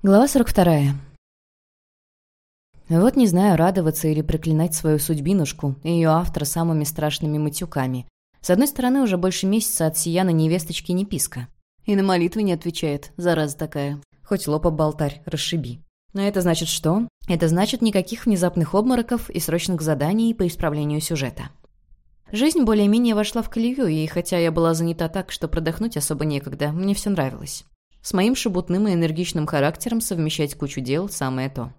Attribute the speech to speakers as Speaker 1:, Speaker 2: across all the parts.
Speaker 1: Глава 42. Вот не знаю, радоваться или проклинать свою судьбинушку и ее автора самыми страшными матюками. С одной стороны, уже больше месяца от Сияна невесточки не писка. И на молитвы не отвечает, зараза такая. Хоть лопа болтарь, расшиби. Но это значит что? Это значит никаких внезапных обмороков и срочных заданий по исправлению сюжета. Жизнь более-менее вошла в колею, и хотя я была занята так, что продохнуть особо некогда, мне все нравилось. С моим шебутным и энергичным характером совмещать кучу дел – самое то.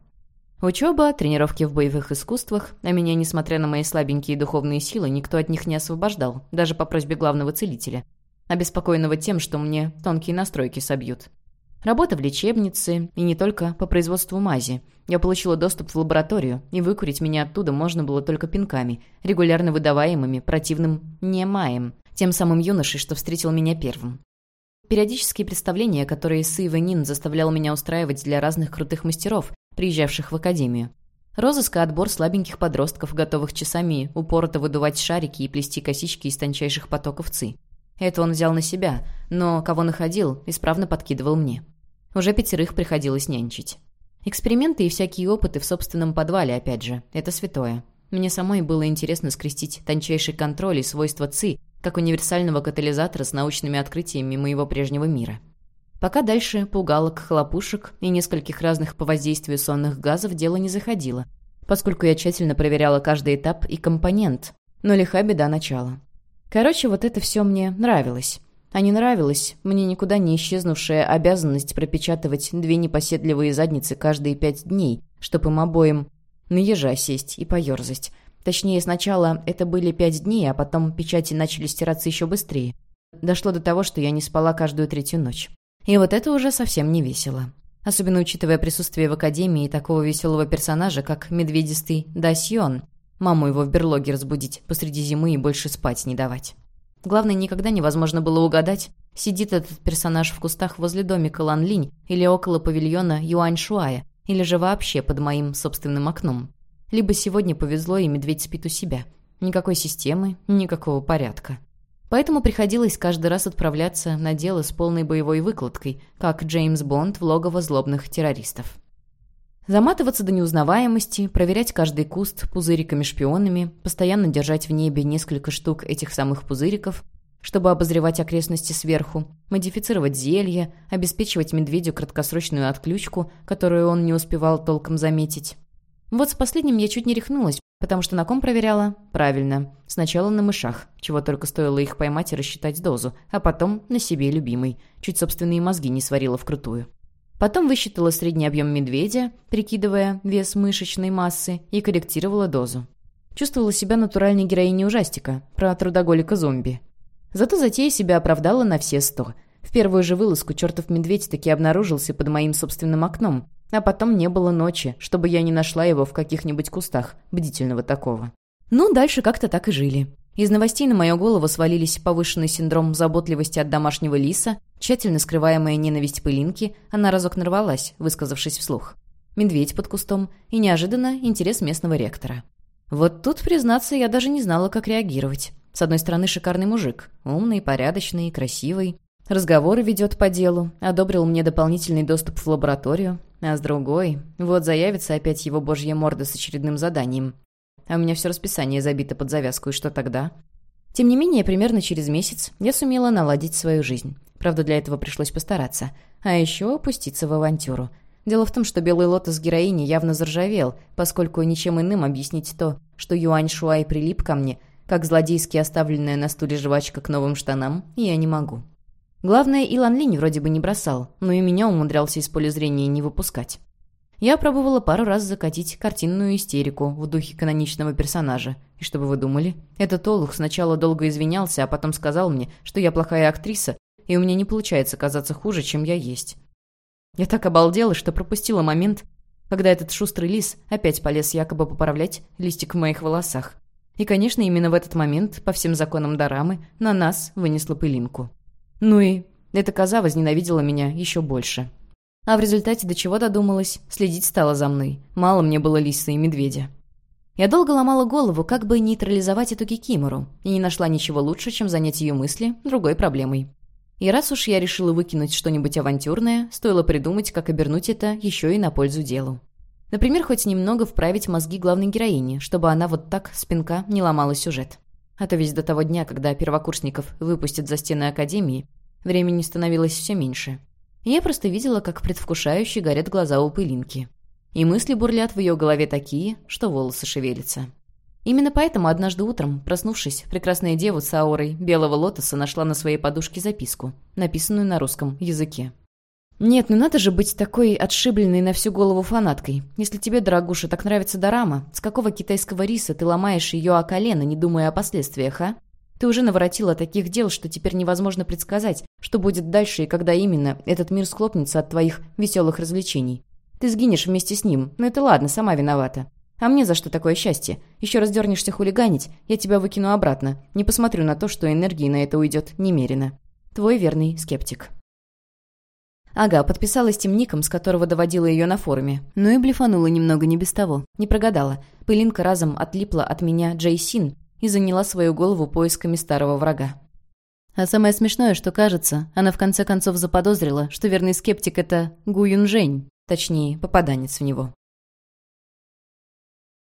Speaker 1: Учеба, тренировки в боевых искусствах, а меня, несмотря на мои слабенькие духовные силы, никто от них не освобождал, даже по просьбе главного целителя, обеспокоенного тем, что мне тонкие настройки собьют. Работа в лечебнице, и не только по производству мази. Я получила доступ в лабораторию, и выкурить меня оттуда можно было только пинками, регулярно выдаваемыми противным «не тем самым юношей, что встретил меня первым. Периодические представления, которые Сы Нин заставлял меня устраивать для разных крутых мастеров, приезжавших в академию. Розыск и отбор слабеньких подростков, готовых часами упорото выдувать шарики и плести косички из тончайших потоков ЦИ. Это он взял на себя, но кого находил, исправно подкидывал мне. Уже пятерых приходилось нянчить. Эксперименты и всякие опыты в собственном подвале, опять же, это святое. Мне самой было интересно скрестить тончайший контроль и свойства ЦИ как универсального катализатора с научными открытиями моего прежнего мира. Пока дальше пугалок, хлопушек и нескольких разных по воздействию сонных газов дело не заходило, поскольку я тщательно проверяла каждый этап и компонент, но лиха беда начала. Короче, вот это все мне нравилось. А не нравилось мне никуда не исчезнувшая обязанность пропечатывать две непоседливые задницы каждые пять дней, чтобы им обоим на ежа сесть и поерзать, Точнее, сначала это были пять дней, а потом печати начали стираться еще быстрее. Дошло до того, что я не спала каждую третью ночь. И вот это уже совсем не весело. Особенно учитывая присутствие в Академии такого веселого персонажа, как медведистый Дасьон. Маму его в берлоге разбудить посреди зимы и больше спать не давать. Главное, никогда невозможно было угадать, сидит этот персонаж в кустах возле домика Лан Линь или около павильона Юань Шуая, или же вообще под моим собственным окном. Либо сегодня повезло, и медведь спит у себя. Никакой системы, никакого порядка. Поэтому приходилось каждый раз отправляться на дело с полной боевой выкладкой, как Джеймс Бонд в логово злобных террористов. Заматываться до неузнаваемости, проверять каждый куст пузыриками-шпионами, постоянно держать в небе несколько штук этих самых пузыриков, чтобы обозревать окрестности сверху, модифицировать зелья, обеспечивать медведю краткосрочную отключку, которую он не успевал толком заметить, вот с последним я чуть не рехнулась, потому что на ком проверяла? Правильно. Сначала на мышах, чего только стоило их поймать и рассчитать дозу, а потом на себе любимой. Чуть собственные мозги не сварила вкрутую. Потом высчитала средний объем медведя, прикидывая вес мышечной массы, и корректировала дозу. Чувствовала себя натуральной героиней ужастика, про трудоголика-зомби. Зато затея себя оправдала на все сто. В первую же вылазку чертов медведь таки обнаружился под моим собственным окном, а потом не было ночи, чтобы я не нашла его в каких-нибудь кустах, бдительного такого. Ну, дальше как-то так и жили. Из новостей на мою голову свалились повышенный синдром заботливости от домашнего лиса, тщательно скрываемая ненависть пылинки, она разок нарвалась, высказавшись вслух. Медведь под кустом и, неожиданно, интерес местного ректора. Вот тут, признаться, я даже не знала, как реагировать. С одной стороны, шикарный мужик. Умный, порядочный, красивый. Разговоры ведет по делу, одобрил мне дополнительный доступ в лабораторию, а с другой, вот заявится опять его божья морда с очередным заданием. А у меня все расписание забито под завязку, и что тогда? Тем не менее, примерно через месяц я сумела наладить свою жизнь. Правда, для этого пришлось постараться. А еще опуститься в авантюру. Дело в том, что белый лотос героини явно заржавел, поскольку ничем иным объяснить то, что Юань Шуай прилип ко мне, как злодейски оставленная на стуле жвачка к новым штанам, я не могу. Главное, Илан Линь вроде бы не бросал, но и меня умудрялся из поля зрения не выпускать. Я пробовала пару раз закатить картинную истерику в духе каноничного персонажа. И что бы вы думали? Этот Олух сначала долго извинялся, а потом сказал мне, что я плохая актриса, и у меня не получается казаться хуже, чем я есть. Я так обалдела, что пропустила момент, когда этот шустрый лис опять полез якобы поправлять листик в моих волосах. И, конечно, именно в этот момент, по всем законам Дорамы, на нас вынесла пылинку. Ну и эта коза возненавидела меня еще больше. А в результате до чего додумалась, следить стала за мной. Мало мне было лиса и медведя. Я долго ломала голову, как бы нейтрализовать эту кикимору, и не нашла ничего лучше, чем занять ее мысли другой проблемой. И раз уж я решила выкинуть что-нибудь авантюрное, стоило придумать, как обернуть это еще и на пользу делу. Например, хоть немного вправить мозги главной героини, чтобы она вот так, спинка, не ломала сюжет. А то ведь до того дня, когда первокурсников выпустят за стены Академии, времени становилось все меньше. Я просто видела, как предвкушающе горят глаза у пылинки. И мысли бурлят в ее голове такие, что волосы шевелятся. Именно поэтому однажды утром, проснувшись, прекрасная дева с аурой белого лотоса нашла на своей подушке записку, написанную на русском языке. «Нет, ну надо же быть такой отшибленной на всю голову фанаткой. Если тебе, дорогуша, так нравится дорама, с какого китайского риса ты ломаешь ее о колено, не думая о последствиях, а? Ты уже наворотила таких дел, что теперь невозможно предсказать, что будет дальше и когда именно этот мир схлопнется от твоих веселых развлечений. Ты сгинешь вместе с ним, но это ладно, сама виновата. А мне за что такое счастье? Еще раз дернешься хулиганить, я тебя выкину обратно. Не посмотрю на то, что энергии на это уйдет немерено. Твой верный скептик. Ага, подписалась тем ником, с которого доводила ее на форуме. Ну и блефанула немного не без того. Не прогадала. Пылинка разом отлипла от меня Джей Син и заняла свою голову поисками старого врага. А самое смешное, что кажется, она в конце концов заподозрила, что верный скептик — это Гу Юнжэнь, точнее, попаданец в него.